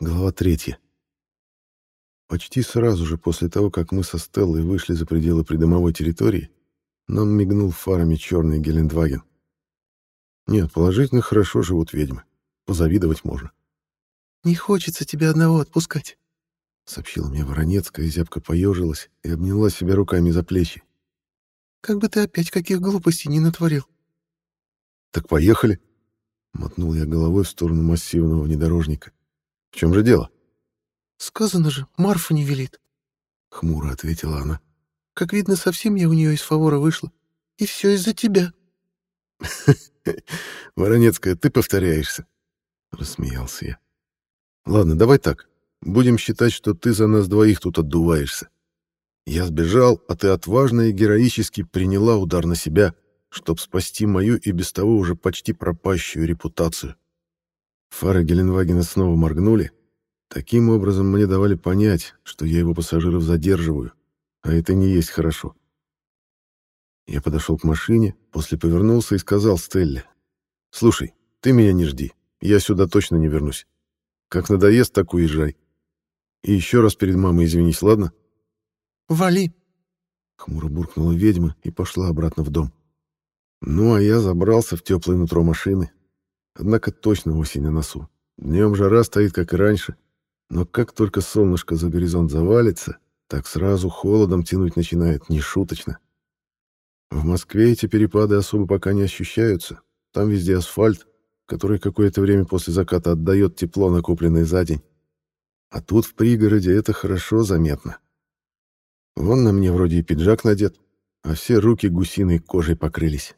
Глава третья. Почти сразу же после того, как мы со Стеллой вышли за пределы придомовой территории, нам мигнул фарами черный Гелендваген. Нет, положительно хорошо живут ведьмы. Позавидовать можно. «Не хочется тебя одного отпускать», — сообщила мне Воронецкая, зябко поежилась и обняла себя руками за плечи. «Как бы ты опять каких глупостей не натворил». «Так поехали», — мотнул я головой в сторону массивного внедорожника. «В чем же дело?» «Сказано же, Марфа не велит», — хмуро ответила она. «Как видно, совсем я у нее из фавора вышла. И все из-за тебя». «Воронецкая, ты повторяешься», — рассмеялся я. «Ладно, давай так. Будем считать, что ты за нас двоих тут отдуваешься. Я сбежал, а ты отважно и героически приняла удар на себя, чтобы спасти мою и без того уже почти пропащую репутацию». Фары Геленвагена снова моргнули, Таким образом, мне давали понять, что я его пассажиров задерживаю, а это не есть хорошо. Я подошел к машине, после повернулся и сказал Стелле, «Слушай, ты меня не жди, я сюда точно не вернусь. Как надоест, так уезжай. И еще раз перед мамой извинись, ладно?» «Вали!» — хмуро буркнула ведьма и пошла обратно в дом. Ну, а я забрался в теплое нутро машины. Однако точно осень на носу. Днем жара стоит, как и раньше, но как только солнышко за горизонт завалится, так сразу холодом тянуть начинает, нешуточно. В Москве эти перепады особо пока не ощущаются. Там везде асфальт, который какое-то время после заката отдает тепло, накопленное за день. А тут в пригороде это хорошо заметно. Вон на мне вроде и пиджак надет, а все руки гусиной кожей покрылись.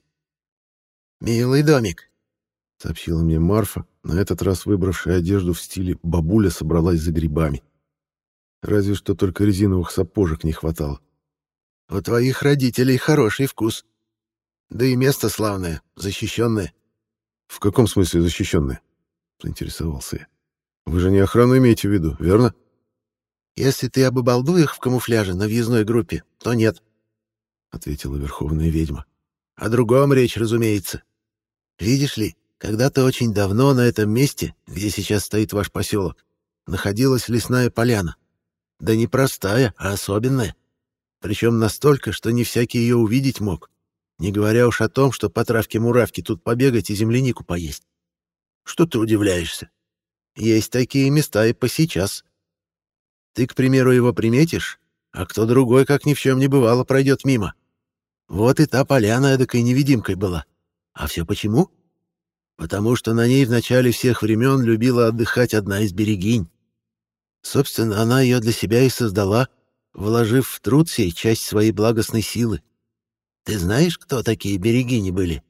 «Милый домик», — сообщила мне Марфа, на этот раз выбравшая одежду в стиле «бабуля собралась за грибами». Разве что только резиновых сапожек не хватало. «У твоих родителей хороший вкус. Да и место славное, защищенное». «В каком смысле защищенное?» — заинтересовался я. «Вы же не охрану имеете в виду, верно?» «Если ты об обалдуях в камуфляже на въездной группе, то нет», — ответила верховная ведьма. «О другом речь, разумеется. Видишь ли, когда-то очень давно на этом месте, где сейчас стоит ваш поселок, находилась лесная поляна. Да не простая, а особенная. Причем настолько, что не всякий ее увидеть мог. Не говоря уж о том, что по травке-муравке тут побегать и землянику поесть. Что ты удивляешься? Есть такие места и по сейчас. Ты, к примеру, его приметишь, а кто другой, как ни в чем не бывало, пройдет мимо. Вот и та поляна эдакой невидимкой была. А все почему? Потому что на ней в начале всех времен любила отдыхать одна из берегинь. Собственно, она ее для себя и создала, вложив в труд сей часть своей благостной силы. Ты знаешь, кто такие берегини были?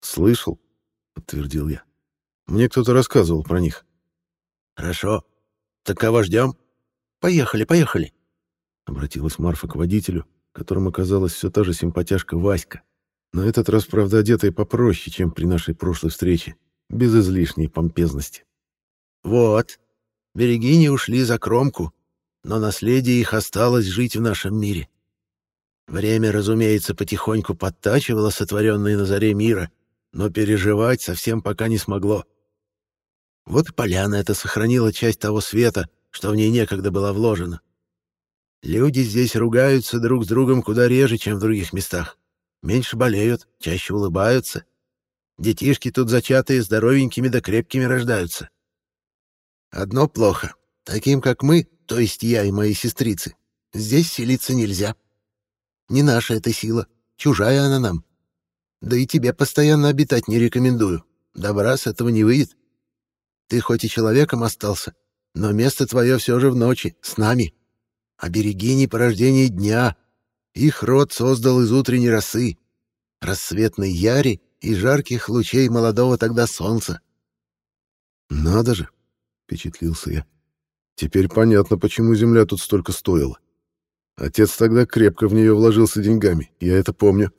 «Слышал», — подтвердил я. «Мне кто-то рассказывал про них». «Хорошо. Так кого ждем? Поехали, поехали», — обратилась Марфа к водителю, которым оказалась все та же симпатяшка Васька. На этот раз, правда, одетая попроще, чем при нашей прошлой встрече, без излишней помпезности. «Вот, берегини ушли за кромку, но наследие их осталось жить в нашем мире. Время, разумеется, потихоньку подтачивало сотворенные на заре мира, но переживать совсем пока не смогло. Вот и поляна эта сохранила часть того света, что в ней некогда была вложена. Люди здесь ругаются друг с другом куда реже, чем в других местах. Меньше болеют, чаще улыбаются. Детишки тут зачатые здоровенькими да крепкими рождаются. Одно плохо. Таким, как мы, то есть я и мои сестрицы, здесь селиться нельзя. Не наша эта сила, чужая она нам. Да и тебе постоянно обитать не рекомендую. Добра с этого не выйдет. Ты хоть и человеком остался, но место твое все же в ночи, с нами. А берегини порождения дня, их род создал из утренней росы, рассветной яри и жарких лучей молодого тогда солнца. «Надо же!» — впечатлился я. «Теперь понятно, почему земля тут столько стоила. Отец тогда крепко в нее вложился деньгами, я это помню».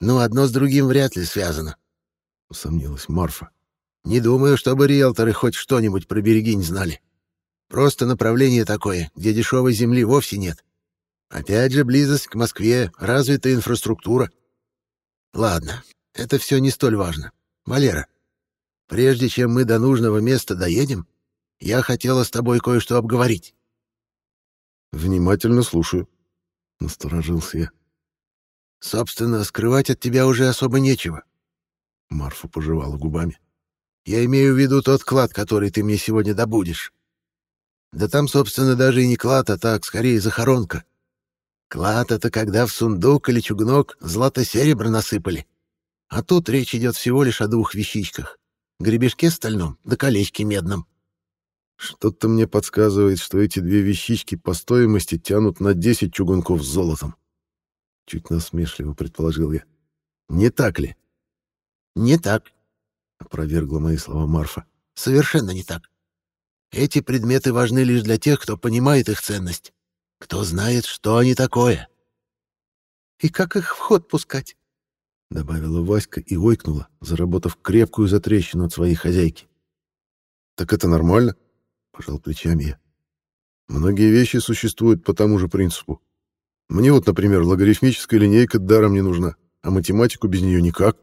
«Ну, одно с другим вряд ли связано», — усомнилась Марфа. «Не думаю, чтобы риэлторы хоть что-нибудь про берегинь знали. Просто направление такое, где дешевой земли вовсе нет. Опять же, близость к Москве, развитая инфраструктура. Ладно, это все не столь важно. Валера, прежде чем мы до нужного места доедем, Я хотела с тобой кое-что обговорить». «Внимательно слушаю», — насторожился я. «Собственно, скрывать от тебя уже особо нечего». Марфа пожевала губами. «Я имею в виду тот клад, который ты мне сегодня добудешь. Да там, собственно, даже и не клад, а так, скорее, захоронка. Клад — это когда в сундук или чугунок злато-серебро насыпали. А тут речь идет всего лишь о двух вещичках. Гребешке стальном да колечке медном. Что-то мне подсказывает, что эти две вещички по стоимости тянут на 10 чугунков с золотом. Чуть насмешливо предположил я. Не так ли? Не так, опровергла мои слова Марфа. Совершенно не так. Эти предметы важны лишь для тех, кто понимает их ценность. Кто знает, что они такое. И как их в ход пускать? Добавила Васька и ойкнула, заработав крепкую затрещину от своей хозяйки. Так это нормально? Пожал плечами я. Многие вещи существуют по тому же принципу. Мне вот, например, логарифмическая линейка даром не нужна, а математику без нее никак.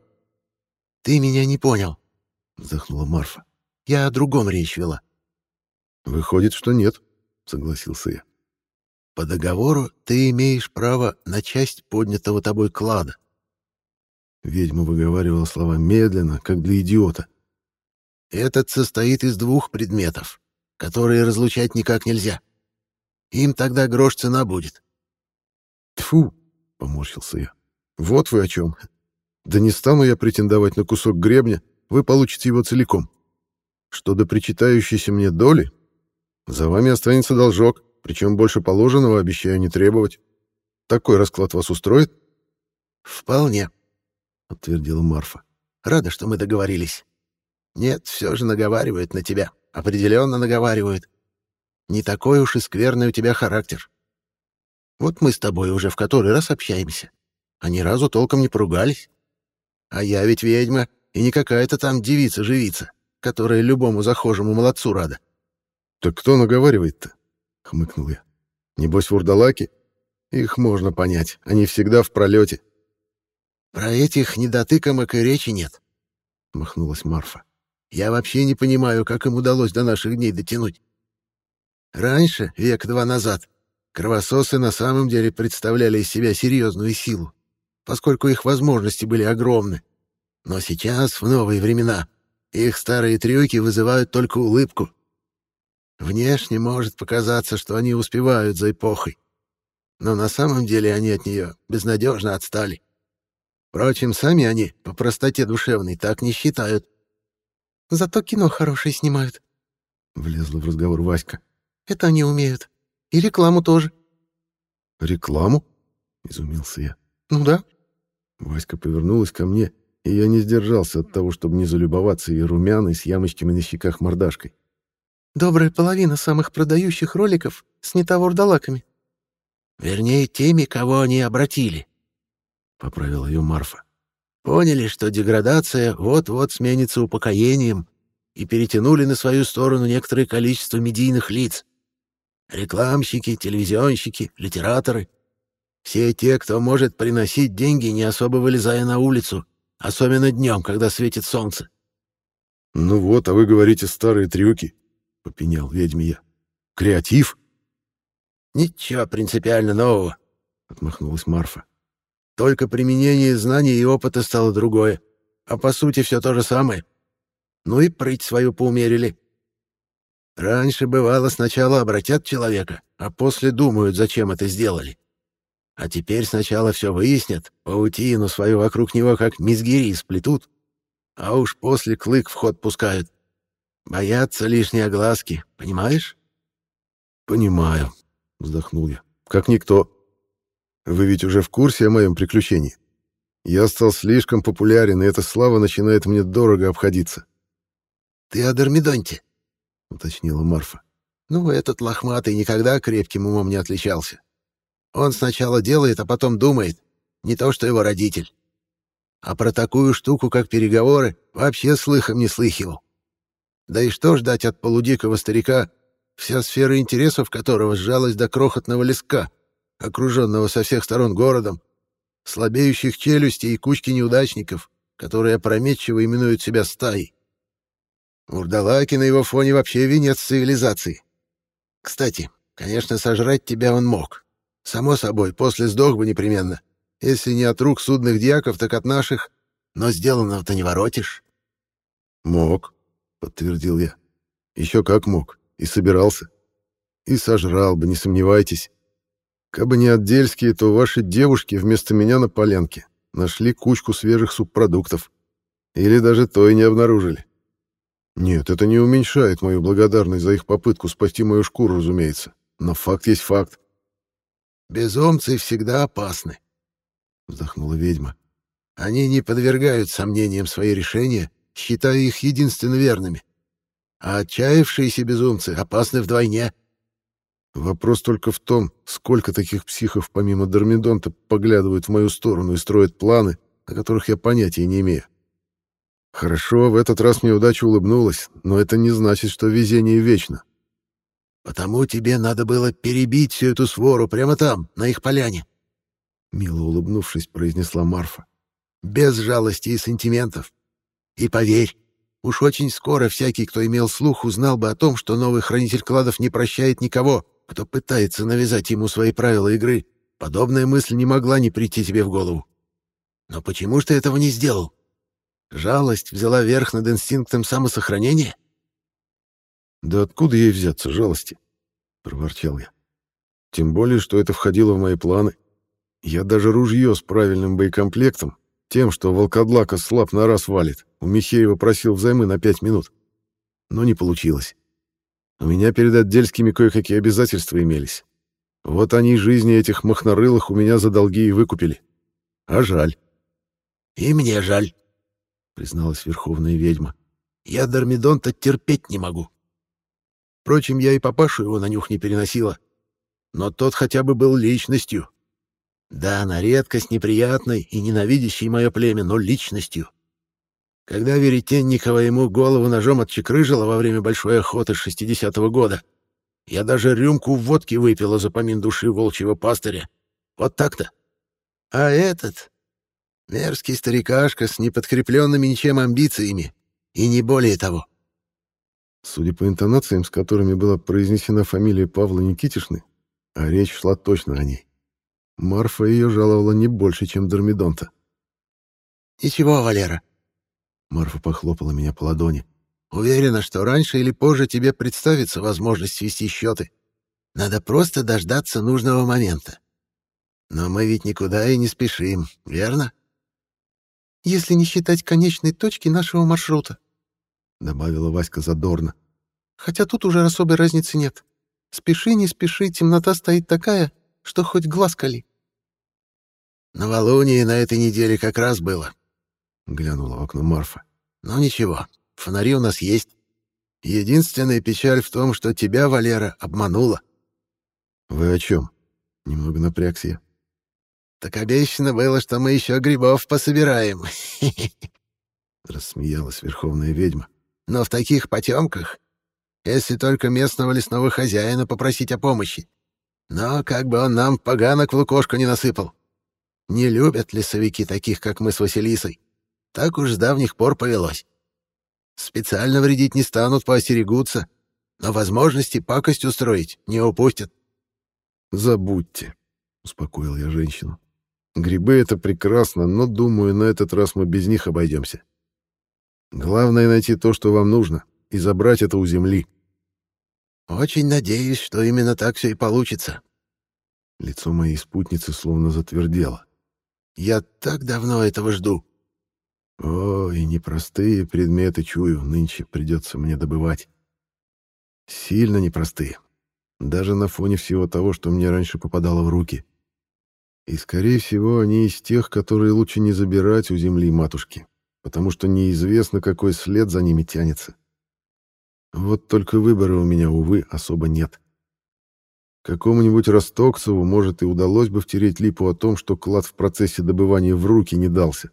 Ты меня не понял, вздохнула Марфа. Я о другом речь вела. Выходит, что нет, согласился я. По договору ты имеешь право на часть поднятого тобой клада. Ведьма выговаривала слова медленно, как для идиота. Этот состоит из двух предметов, которые разлучать никак нельзя. Им тогда грош цена будет. Тфу, поморщился я. Вот вы о чем. Да не стану я претендовать на кусок гребня, вы получите его целиком. Что до причитающейся мне доли, за вами останется должок, причем больше положенного обещаю не требовать. Такой расклад вас устроит? Вполне, подтвердила Марфа. Рада, что мы договорились. Нет, все же наговаривают на тебя. Определенно наговаривают. Не такой уж и скверный у тебя характер. Вот мы с тобой уже в который раз общаемся, а ни разу толком не поругались. А я ведь ведьма, и не какая-то там девица-живица, которая любому захожему молодцу рада. Так кто наговаривает-то? — хмыкнул я. «Небось, вурдалаки? Их можно понять, они всегда в пролете». «Про этих недотыкомок и речи нет», — махнулась Марфа. «Я вообще не понимаю, как им удалось до наших дней дотянуть. Раньше, век два назад, кровососы на самом деле представляли из себя серьезную силу, поскольку их возможности были огромны. Но сейчас, в новые времена, их старые трюки вызывают только улыбку. Внешне может показаться, что они успевают за эпохой, но на самом деле они от нее безнадежно отстали. Впрочем, сами они, по простоте душевной, так не считают. «Зато кино хорошее снимают», — влезла в разговор Васька. «Это они умеют. И рекламу тоже». «Рекламу?» — изумился я. «Ну да». Васька повернулась ко мне, и я не сдержался от того, чтобы не залюбоваться ее румяной с ямочками на щеках мордашкой. Добрая половина самых продающих роликов снята вурдалаками. Вернее, теми, кого они обратили, — поправила ее Марфа. Поняли, что деградация вот-вот сменится упокоением и перетянули на свою сторону некоторое количество медийных лиц. Рекламщики, телевизионщики, литераторы. Все те, кто может приносить деньги, не особо вылезая на улицу, особенно днем, когда светит солнце. «Ну вот, а вы говорите старые трюки», — попенял ведьме я. «Креатив?» «Ничего принципиально нового», — отмахнулась Марфа. «Только применение знаний и опыта стало другое, а по сути все то же самое. Ну и прыть свою поумерили. Раньше бывало сначала обратят человека, а после думают, зачем это сделали. А теперь сначала все выяснят, паутину свою вокруг него как мизгири сплетут, а уж после клык в ход пускают. Боятся лишней огласки, понимаешь? Понимаю, вздохнул я. Как никто. Вы ведь уже в курсе о моем приключении. Я стал слишком популярен, и эта слава начинает мне дорого обходиться. Ты о Дормидонте, уточнила Марфа. Ну, этот лохматый никогда крепким умом не отличался. Он сначала делает, а потом думает. Не то, что его родитель. А про такую штуку, как переговоры, вообще слыхом не слыхивал. Да и что ждать от полудикого старика, вся сфера интересов которого сжалась до крохотного леска, окруженного со всех сторон городом, слабеющих челюстей и кучки неудачников, которые опрометчиво именуют себя стаей. Урдалаки на его фоне вообще венец цивилизации. Кстати, конечно, сожрать тебя он мог. Само собой, после сдох бы непременно. Если не от рук судных дьяков, так от наших. Но сделанного-то не воротишь. Мог, подтвердил я. Еще как мог. И собирался. И сожрал бы, не сомневайтесь. Кабы не отдельские, то ваши девушки вместо меня на полянке нашли кучку свежих субпродуктов. Или даже то и не обнаружили. Нет, это не уменьшает мою благодарность за их попытку спасти мою шкуру, разумеется. Но факт есть факт. «Безумцы всегда опасны», — вздохнула ведьма. «Они не подвергают сомнениям свои решения, считая их единственно верными. А отчаявшиеся безумцы опасны вдвойне». Вопрос только в том, сколько таких психов помимо Дормидонта поглядывают в мою сторону и строят планы, о которых я понятия не имею. Хорошо, в этот раз мне удача улыбнулась, но это не значит, что везение вечно. «Потому тебе надо было перебить всю эту свору прямо там, на их поляне», — мило улыбнувшись, произнесла Марфа. «Без жалости и сантиментов. И поверь, уж очень скоро всякий, кто имел слух, узнал бы о том, что новый хранитель кладов не прощает никого, кто пытается навязать ему свои правила игры. Подобная мысль не могла не прийти тебе в голову. Но почему ж ты этого не сделал?» Жалость взяла верх над инстинктом самосохранения? Да откуда ей взяться жалости? проворчал я. Тем более, что это входило в мои планы. Я даже ружье с правильным боекомплектом, тем, что волкодлака слаб на раз валит, у Михеева просил взаймы на пять минут. Но не получилось. У меня перед отдельскими кое-какие обязательства имелись. Вот они жизни этих махнорылых у меня за долги и выкупили. А жаль. И мне жаль призналась верховная ведьма. «Я Дормидонта терпеть не могу. Впрочем, я и папашу его на нюх не переносила. Но тот хотя бы был личностью. Да, на редкость неприятной и ненавидящей мое племя, но личностью. Когда Веретенникова ему голову ножом отчекрыжила во время большой охоты шестидесятого года, я даже рюмку водки выпила за помин души волчьего пастыря. Вот так-то. А этот, Мерзкий старикашка с неподкрепленными ничем амбициями, и не более того. Судя по интонациям, с которыми была произнесена фамилия Павла Никитишны, а речь шла точно о ней, Марфа ее жаловала не больше, чем Дормидонта. «Ничего, Валера». Марфа похлопала меня по ладони. «Уверена, что раньше или позже тебе представится возможность свести счеты. Надо просто дождаться нужного момента. Но мы ведь никуда и не спешим, верно?» если не считать конечной точки нашего маршрута», — добавила Васька задорно. «Хотя тут уже особой разницы нет. Спеши, не спеши, темнота стоит такая, что хоть глаз кали». «Новолуние на этой неделе как раз было», — глянула в окно Марфа. «Но ничего, фонари у нас есть. Единственная печаль в том, что тебя, Валера, обманула». «Вы о чем?» — немного напрягся я. Так обещано было, что мы еще грибов пособираем. Рассмеялась верховная ведьма. Но в таких потемках, если только местного лесного хозяина попросить о помощи. Но как бы он нам поганок в лукошку не насыпал. Не любят лесовики таких, как мы с Василисой. Так уж с давних пор повелось. Специально вредить не станут, поостерегутся, но возможности пакость устроить не упустят. «Забудьте», — успокоил я женщину. Грибы — это прекрасно, но, думаю, на этот раз мы без них обойдемся. Главное — найти то, что вам нужно, и забрать это у земли. Очень надеюсь, что именно так все и получится. Лицо моей спутницы словно затвердело. Я так давно этого жду. Ой, непростые предметы, чую, нынче придется мне добывать. Сильно непростые. Даже на фоне всего того, что мне раньше попадало в руки. И, скорее всего, они из тех, которые лучше не забирать у земли матушки, потому что неизвестно, какой след за ними тянется. Вот только выбора у меня, увы, особо нет. Какому-нибудь Ростокцеву, может, и удалось бы втереть липу о том, что клад в процессе добывания в руки не дался.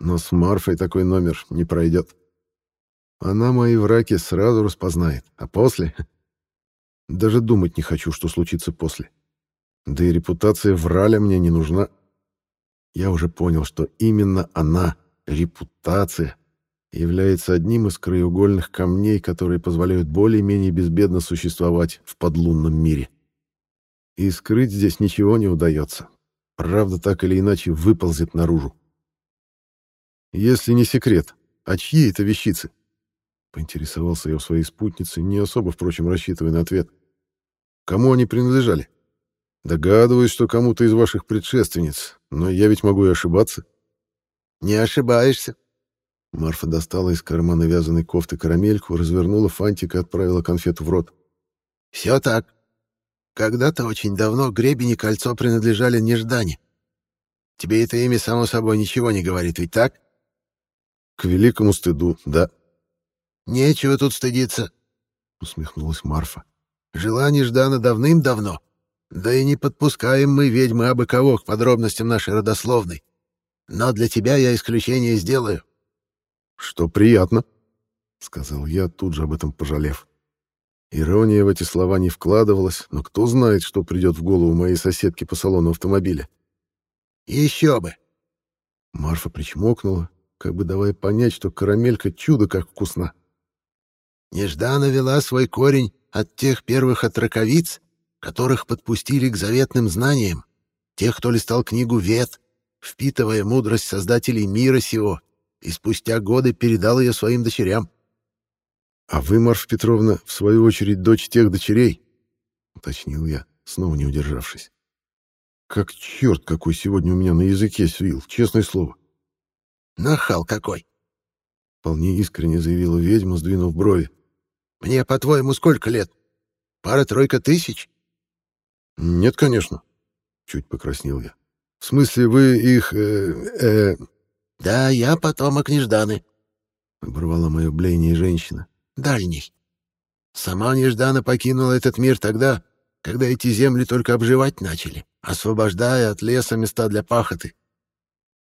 Но с Марфой такой номер не пройдет. Она мои враки сразу распознает, а после... Даже думать не хочу, что случится после. Да и репутация враля мне не нужна. Я уже понял, что именно она, репутация, является одним из краеугольных камней, которые позволяют более-менее безбедно существовать в подлунном мире. И скрыть здесь ничего не удается. Правда так или иначе выползет наружу. Если не секрет, а чьи это вещицы? Поинтересовался я у своей спутницы, не особо, впрочем, рассчитывая на ответ. Кому они принадлежали? Догадываюсь, что кому-то из ваших предшественниц, но я ведь могу и ошибаться. Не ошибаешься. Марфа достала из кармана вязаной кофты карамельку, развернула фантик и отправила конфету в рот. Все так. Когда-то очень давно гребень и кольцо принадлежали Неждане. Тебе это имя, само собой, ничего не говорит, ведь так? К великому стыду, да. Нечего тут стыдиться, усмехнулась Марфа. Жила Неждана давным-давно. Да и не подпускаем мы ведьмы абы кого к подробностям нашей родословной. Но для тебя я исключение сделаю. Что приятно, сказал я, тут же об этом пожалев. Ирония в эти слова не вкладывалась, но кто знает, что придет в голову моей соседки по салону автомобиля. Еще бы. Марфа причмокнула, как бы давая понять, что карамелька чудо как вкусна. Нежданно вела свой корень от тех первых отраковиц, которых подпустили к заветным знаниям, тех, кто листал книгу «Вет», впитывая мудрость создателей мира сего, и спустя годы передал ее своим дочерям. «А вы, Марфа Петровна, в свою очередь, дочь тех дочерей?» — уточнил я, снова не удержавшись. «Как черт какой сегодня у меня на языке свил, честное слово!» «Нахал какой!» — вполне искренне заявила ведьма, сдвинув брови. «Мне, по-твоему, сколько лет? Пара-тройка тысяч?» «Нет, конечно», — чуть покраснел я. «В смысле, вы их... Э, э... «Да, я потомок Нежданы», — оборвала мое блеяние женщина. «Дальний. Сама Неждана покинула этот мир тогда, когда эти земли только обживать начали, освобождая от леса места для пахоты.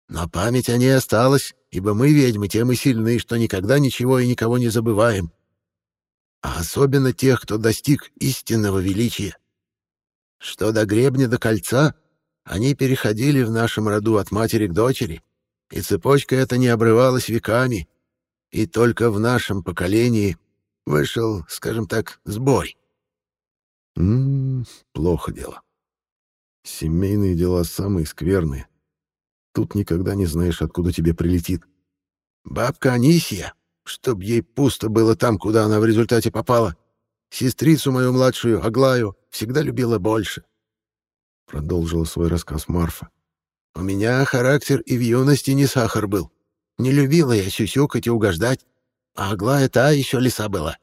Но память о ней осталась, ибо мы, ведьмы, тем и сильны, что никогда ничего и никого не забываем. А особенно тех, кто достиг истинного величия. Что до гребня до кольца, они переходили в нашем роду от матери к дочери, и цепочка эта не обрывалась веками, и только в нашем поколении вышел, скажем так, сбой. М -м, плохо дело. Семейные дела самые скверные. Тут никогда не знаешь, откуда тебе прилетит. Бабка Анисия, чтоб ей пусто было там, куда она в результате попала, Сестрицу мою младшую, Аглаю, всегда любила больше. Продолжила свой рассказ Марфа. У меня характер и в юности не сахар был. Не любила я сюсюкать и угождать. А Аглая та еще лиса была.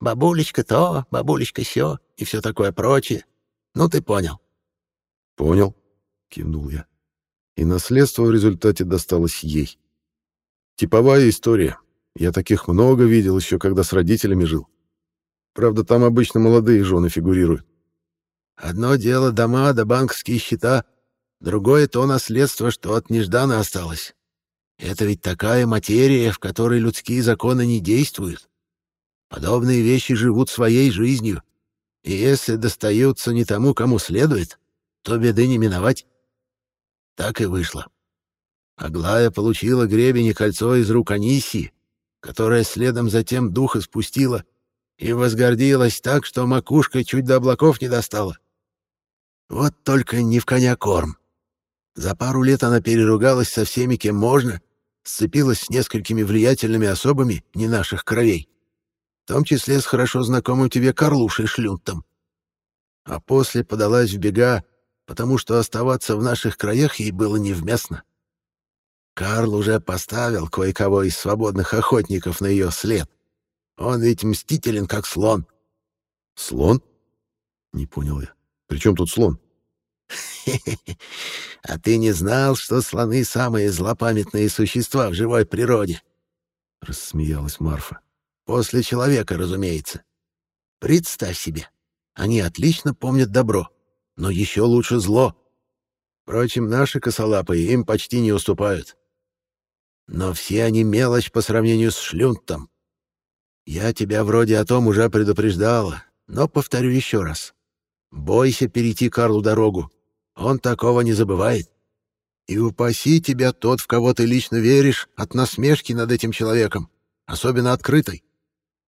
Бабулечка то, бабулечка сё и все такое прочее. Ну, ты понял. Понял, кивнул я. И наследство в результате досталось ей. Типовая история. Я таких много видел еще, когда с родителями жил. Правда, там обычно молодые жены фигурируют. Одно дело дома да банковские счета, другое то наследство, что от неждана осталось. Это ведь такая материя, в которой людские законы не действуют. Подобные вещи живут своей жизнью, и если достаются не тому, кому следует, то беды не миновать. Так и вышло. Аглая получила гребень и кольцо из рук Анисии, которая следом затем дух испустила — и возгордилась так, что макушка чуть до облаков не достала. Вот только не в коня корм. За пару лет она переругалась со всеми, кем можно, сцепилась с несколькими влиятельными особами не наших кровей, в том числе с хорошо знакомым тебе Карлушей Шлюнтом. А после подалась в бега, потому что оставаться в наших краях ей было невместно. Карл уже поставил кое-кого из свободных охотников на ее след. Он ведь мстителен, как слон. Слон? Не понял я. При чем тут слон? А ты не знал, что слоны самые злопамятные существа в живой природе? Рассмеялась Марфа. После человека, разумеется. Представь себе, они отлично помнят добро, но еще лучше зло. Впрочем, наши косолапые им почти не уступают. Но все они мелочь по сравнению с шлюнтом. Я тебя вроде о том уже предупреждала, но повторю еще раз. Бойся перейти Карлу дорогу. Он такого не забывает. И упаси тебя тот, в кого ты лично веришь, от насмешки над этим человеком. особенно открытой.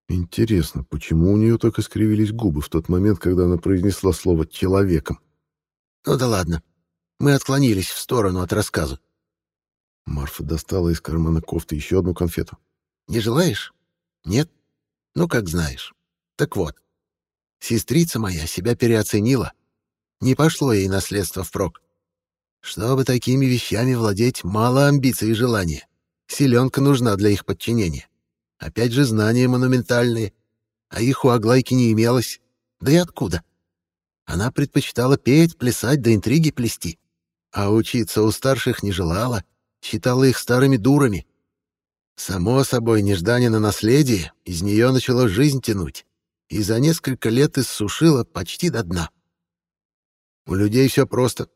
Интересно, почему у нее так искривились губы в тот момент, когда она произнесла слово «человеком»? Ну да ладно, мы отклонились в сторону от рассказа. Марфа достала из кармана кофты еще одну конфету. Не желаешь? Нет? Ну, как знаешь. Так вот, сестрица моя себя переоценила. Не пошло ей наследство впрок. Чтобы такими вещами владеть, мало амбиций и желания. Селенка нужна для их подчинения. Опять же, знания монументальные. А их у Аглайки не имелось. Да и откуда? Она предпочитала петь, плясать да интриги плести. А учиться у старших не желала, считала их старыми дурами. Само собой, неждание на наследие из нее начало жизнь тянуть, и за несколько лет иссушила почти до дна. У людей все просто.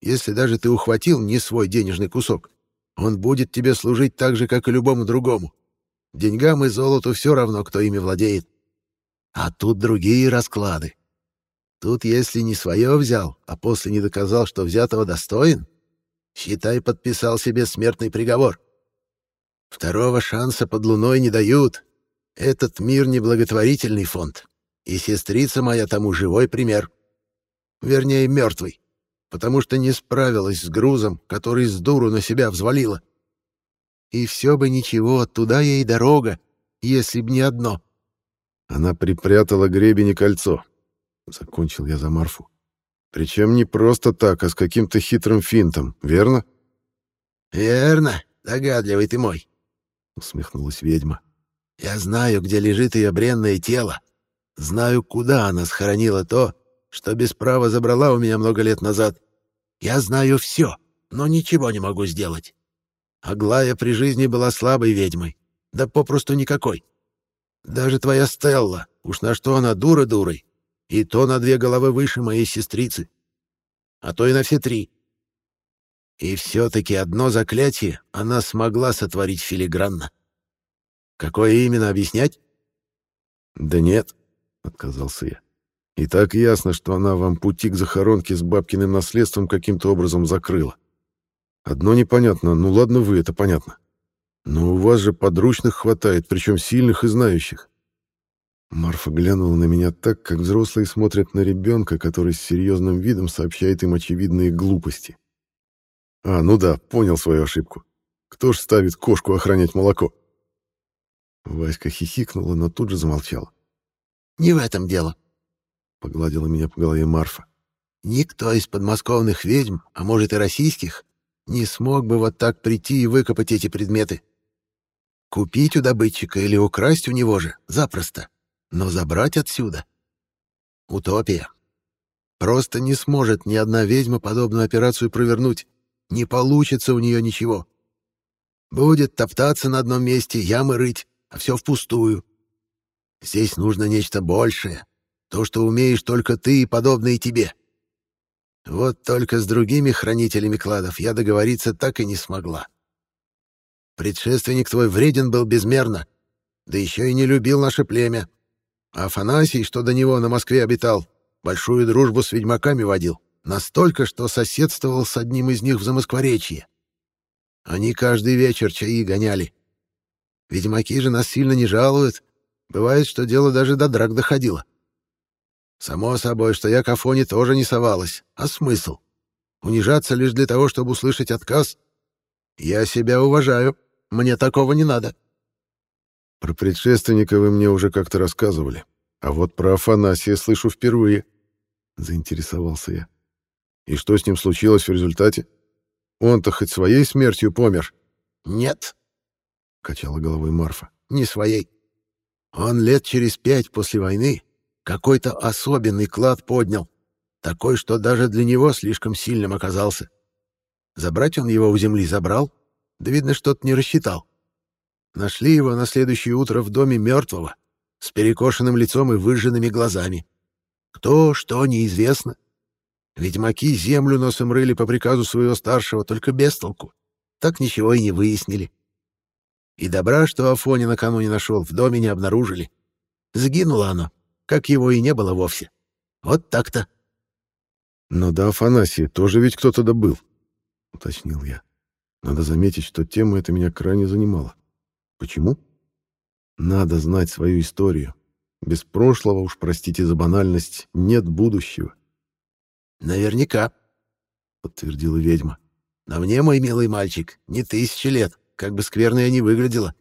Если даже ты ухватил не свой денежный кусок, он будет тебе служить так же, как и любому другому. Деньгам и золоту все равно, кто ими владеет. А тут другие расклады. Тут, если не свое взял, а после не доказал, что взятого достоин, считай, подписал себе смертный приговор. Второго шанса под луной не дают. Этот мир — неблаготворительный фонд, и сестрица моя тому живой пример. Вернее, мертвый, потому что не справилась с грузом, который с дуру на себя взвалила. И все бы ничего, туда ей дорога, если б не одно. Она припрятала гребень и кольцо. Закончил я за Марфу. Причем не просто так, а с каким-то хитрым финтом, верно? Верно, догадливый ты мой. Усмехнулась ведьма. Я знаю, где лежит ее бренное тело. Знаю, куда она схоронила то, что без права забрала у меня много лет назад. Я знаю все, но ничего не могу сделать. Аглая при жизни была слабой ведьмой, да попросту никакой. Даже твоя Стелла, уж на что она дура дурой, и то на две головы выше моей сестрицы, а то и на все три. И все-таки одно заклятие она смогла сотворить филигранно. Какое именно объяснять? Да нет, отказался я. И так ясно, что она вам пути к захоронке с бабкиным наследством каким-то образом закрыла. Одно непонятно, ну ладно вы, это понятно. Но у вас же подручных хватает, причем сильных и знающих. Марфа глянула на меня так, как взрослые смотрят на ребенка, который с серьезным видом сообщает им очевидные глупости. А, ну да, понял свою ошибку. Кто ж ставит кошку охранять молоко? Васька хихикнула, но тут же замолчала. «Не в этом дело», — погладила меня по голове Марфа. «Никто из подмосковных ведьм, а может и российских, не смог бы вот так прийти и выкопать эти предметы. Купить у добытчика или украсть у него же запросто, но забрать отсюда — утопия. Просто не сможет ни одна ведьма подобную операцию провернуть, не получится у нее ничего. Будет топтаться на одном месте, ямы рыть, а все впустую. Здесь нужно нечто большее, то, что умеешь только ты и подобные тебе. Вот только с другими хранителями кладов я договориться так и не смогла. Предшественник твой вреден был безмерно, да еще и не любил наше племя. А Афанасий, что до него на Москве обитал, большую дружбу с ведьмаками водил, настолько, что соседствовал с одним из них в Замоскворечье. Они каждый вечер чаи гоняли. Ведьмаки же нас сильно не жалуют. Бывает, что дело даже до драк доходило. Само собой, что я к Афоне тоже не совалась. А смысл? Унижаться лишь для того, чтобы услышать отказ? Я себя уважаю. Мне такого не надо. Про предшественника вы мне уже как-то рассказывали. А вот про Афанасия слышу впервые. Заинтересовался я. И что с ним случилось в результате? Он-то хоть своей смертью помер? Нет, — качала головой Марфа, — не своей. Он лет через пять после войны какой-то особенный клад поднял, такой, что даже для него слишком сильным оказался. Забрать он его у земли забрал, да, видно, что-то не рассчитал. Нашли его на следующее утро в доме мертвого, с перекошенным лицом и выжженными глазами. Кто, что, неизвестно. Ведьмаки землю носом рыли по приказу своего старшего, только без толку. Так ничего и не выяснили. И добра, что Афони накануне нашел, в доме не обнаружили. Сгинуло оно, как его и не было вовсе. Вот так-то. Но до Афанасия тоже ведь кто-то добыл, уточнил я. Надо заметить, что тема эта меня крайне занимала. Почему? Надо знать свою историю. Без прошлого, уж простите за банальность, нет будущего. Наверняка, подтвердила ведьма. На мне, мой милый мальчик, не тысячи лет, как бы скверно я ни выглядела.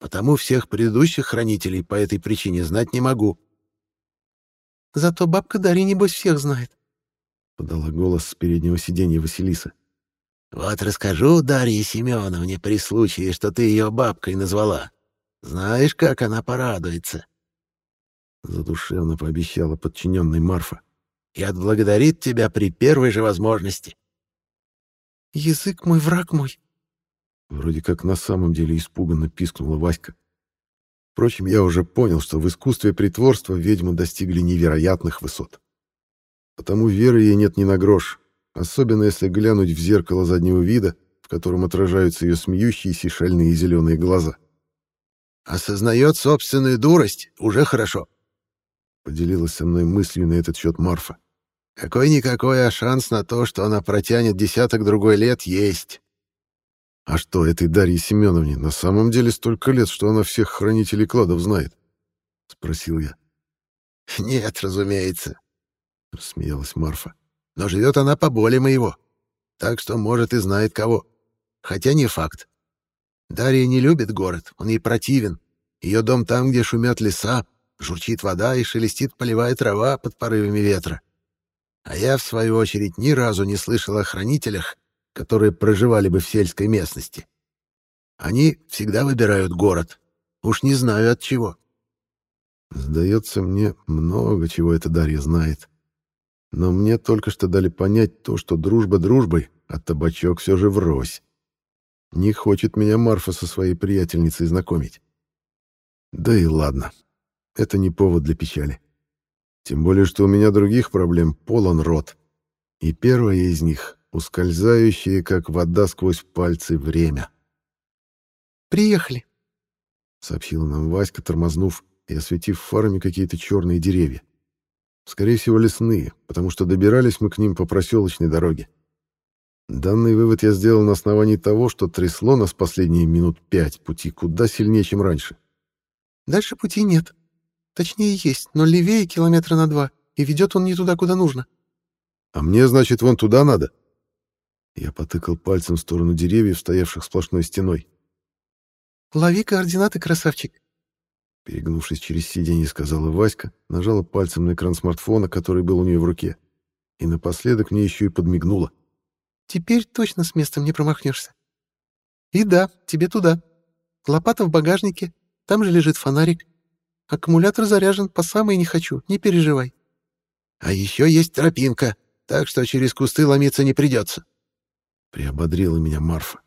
Потому всех предыдущих хранителей по этой причине знать не могу. Зато бабка Дарья, небось, всех знает. Подала голос с переднего сиденья Василиса. Вот расскажу Дарье Семеновне при случае, что ты ее бабкой назвала. Знаешь, как она порадуется. Задушевно пообещала подчиненный Марфа. И отблагодарит тебя при первой же возможности. Язык мой, враг мой. Вроде как на самом деле испуганно пискнула Васька. Впрочем, я уже понял, что в искусстве притворства ведьмы достигли невероятных высот. Потому веры ей нет ни на грош, особенно если глянуть в зеркало заднего вида, в котором отражаются ее смеющиеся шальные зеленые глаза. «Осознает собственную дурость, уже хорошо», — поделилась со мной мыслью на этот счет Марфа. «Какой-никакой, а шанс на то, что она протянет десяток другой лет, есть. А что, этой Дарье Семеновне на самом деле столько лет, что она всех хранителей кладов знает? Спросил я. Нет, разумеется. Рассмеялась Марфа. Но живет она поболее моего. Так что, может, и знает кого. Хотя не факт. Дарья не любит город, он ей противен. Ее дом там, где шумят леса, журчит вода и шелестит полевая трава под порывами ветра. А я, в свою очередь, ни разу не слышал о хранителях, которые проживали бы в сельской местности. Они всегда выбирают город. Уж не знаю от чего. Сдается мне, много чего эта Дарья знает. Но мне только что дали понять то, что дружба дружбой, а табачок все же врозь. Не хочет меня Марфа со своей приятельницей знакомить. Да и ладно. Это не повод для печали. Тем более, что у меня других проблем полон рот. И первая из них ускользающее, как вода сквозь пальцы, время. «Приехали», — сообщила нам Васька, тормознув и осветив фарами какие-то черные деревья. Скорее всего, лесные, потому что добирались мы к ним по проселочной дороге. Данный вывод я сделал на основании того, что трясло нас последние минут пять пути куда сильнее, чем раньше. «Дальше пути нет. Точнее, есть, но левее километра на два, и ведет он не туда, куда нужно». «А мне, значит, вон туда надо?» Я потыкал пальцем в сторону деревьев, стоявших сплошной стеной. «Лови координаты, красавчик!» Перегнувшись через сиденье, сказала Васька, нажала пальцем на экран смартфона, который был у нее в руке, и напоследок мне еще и подмигнула. «Теперь точно с местом не промахнешься. И да, тебе туда. Лопата в багажнике, там же лежит фонарик. Аккумулятор заряжен, по самой не хочу, не переживай». «А еще есть тропинка, так что через кусты ломиться не придется», — приободрила меня Марфа.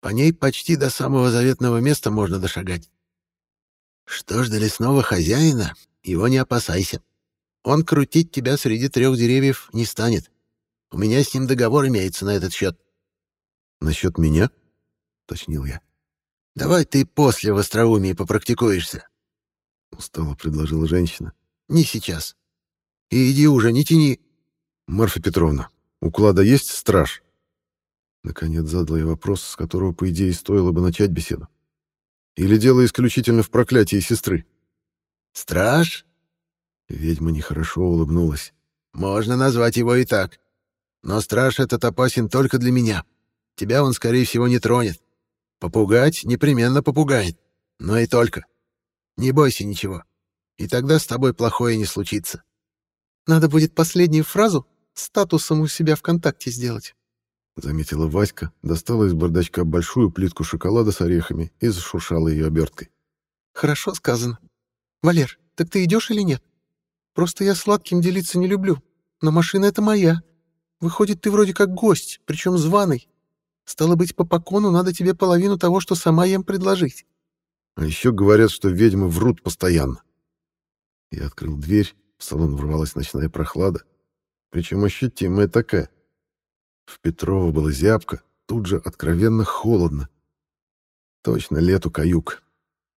«По ней почти до самого заветного места можно дошагать. Что ж до лесного хозяина, его не опасайся. Он крутить тебя среди трех деревьев не станет. У меня с ним договор имеется на этот счет». «Насчет меня?» — уточнил я. «Давай ты после в остроумии попрактикуешься», — устало предложила женщина. «Не сейчас. И иди уже, не тяни». «Марфа Петровна, у клада есть страж?» Наконец задал я вопрос, с которого, по идее, стоило бы начать беседу. Или дело исключительно в проклятии сестры? «Страж?» Ведьма нехорошо улыбнулась. «Можно назвать его и так. Но страж этот опасен только для меня. Тебя он, скорее всего, не тронет. Попугать непременно попугает. Но и только. Не бойся ничего. И тогда с тобой плохое не случится». «Надо будет последнюю фразу статусом у себя ВКонтакте сделать». — заметила Васька, достала из бардачка большую плитку шоколада с орехами и зашуршала ее оберткой. «Хорошо сказано. Валер, так ты идешь или нет? Просто я сладким делиться не люблю, но машина это моя. Выходит, ты вроде как гость, причем званый. Стало быть, по покону надо тебе половину того, что сама ем предложить». А еще говорят, что ведьмы врут постоянно. Я открыл дверь, в салон ворвалась ночная прохлада, причем ощутимая такая — в Петрово было зябко, тут же откровенно холодно. Точно лету каюк.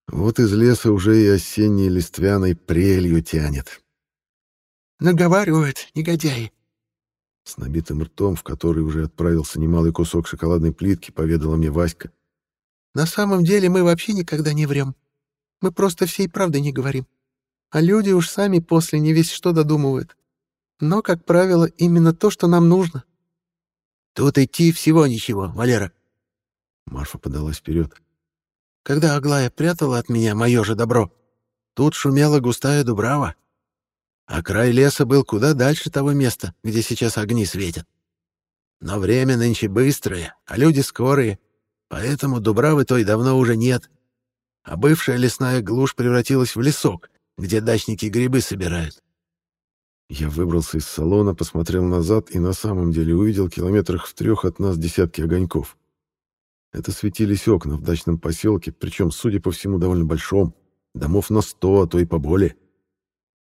Вот из леса уже и осенней листвяной прелью тянет. «Наговаривают, негодяи!» С набитым ртом, в который уже отправился немалый кусок шоколадной плитки, поведала мне Васька. «На самом деле мы вообще никогда не врем. Мы просто всей правды не говорим. А люди уж сами после не весь что додумывают. Но, как правило, именно то, что нам нужно. Тут идти всего ничего, Валера. Марфа подалась вперед. Когда Аглая прятала от меня мое же добро, тут шумела густая дубрава, а край леса был куда дальше того места, где сейчас огни светят. Но время нынче быстрое, а люди скорые, поэтому дубравы той давно уже нет. А бывшая лесная глушь превратилась в лесок, где дачники грибы собирают. Я выбрался из салона, посмотрел назад и на самом деле увидел километрах в трех от нас десятки огоньков. Это светились окна в дачном поселке, причем, судя по всему, довольно большом. Домов на сто, а то и поболее.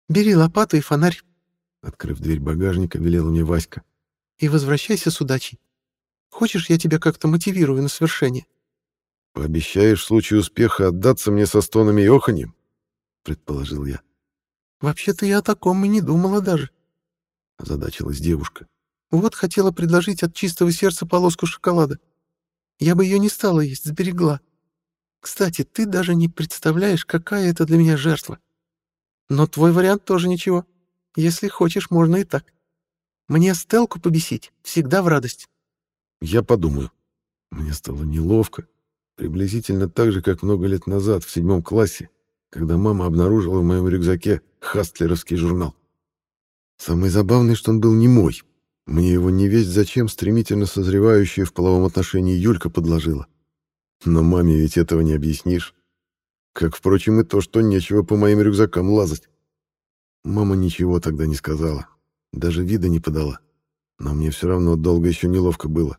«Бери лопату и фонарь», — открыв дверь багажника, велела мне Васька. «И возвращайся с удачей. Хочешь, я тебя как-то мотивирую на свершение?» «Пообещаешь в случае успеха отдаться мне со стонами и оханьем?» — предположил я. «Вообще-то я о таком и не думала даже», — озадачилась девушка. «Вот хотела предложить от чистого сердца полоску шоколада. Я бы ее не стала есть, сберегла. Кстати, ты даже не представляешь, какая это для меня жертва. Но твой вариант тоже ничего. Если хочешь, можно и так. Мне Стелку побесить всегда в радость. Я подумаю. Мне стало неловко. Приблизительно так же, как много лет назад, в седьмом классе, когда мама обнаружила в моем рюкзаке хастлеровский журнал. Самое забавное, что он был не мой, мне его не весть зачем стремительно созревающая в половом отношении Юлька подложила. Но маме ведь этого не объяснишь. Как, впрочем, и то, что нечего по моим рюкзакам лазать. Мама ничего тогда не сказала, даже вида не подала. Но мне все равно долго еще неловко было.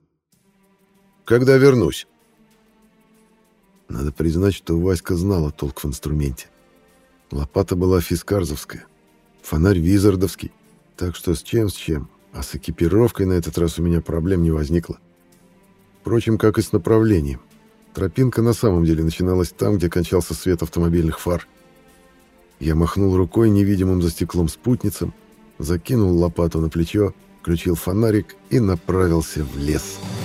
«Когда вернусь?» Надо признать, что Васька знала толк в инструменте. Лопата была фискарзовская, фонарь визардовский, так что с чем с чем, а с экипировкой на этот раз у меня проблем не возникло. Впрочем, как и с направлением. Тропинка на самом деле начиналась там, где кончался свет автомобильных фар. Я махнул рукой невидимым за стеклом спутницам, закинул лопату на плечо, включил фонарик и направился в лес. «Лес».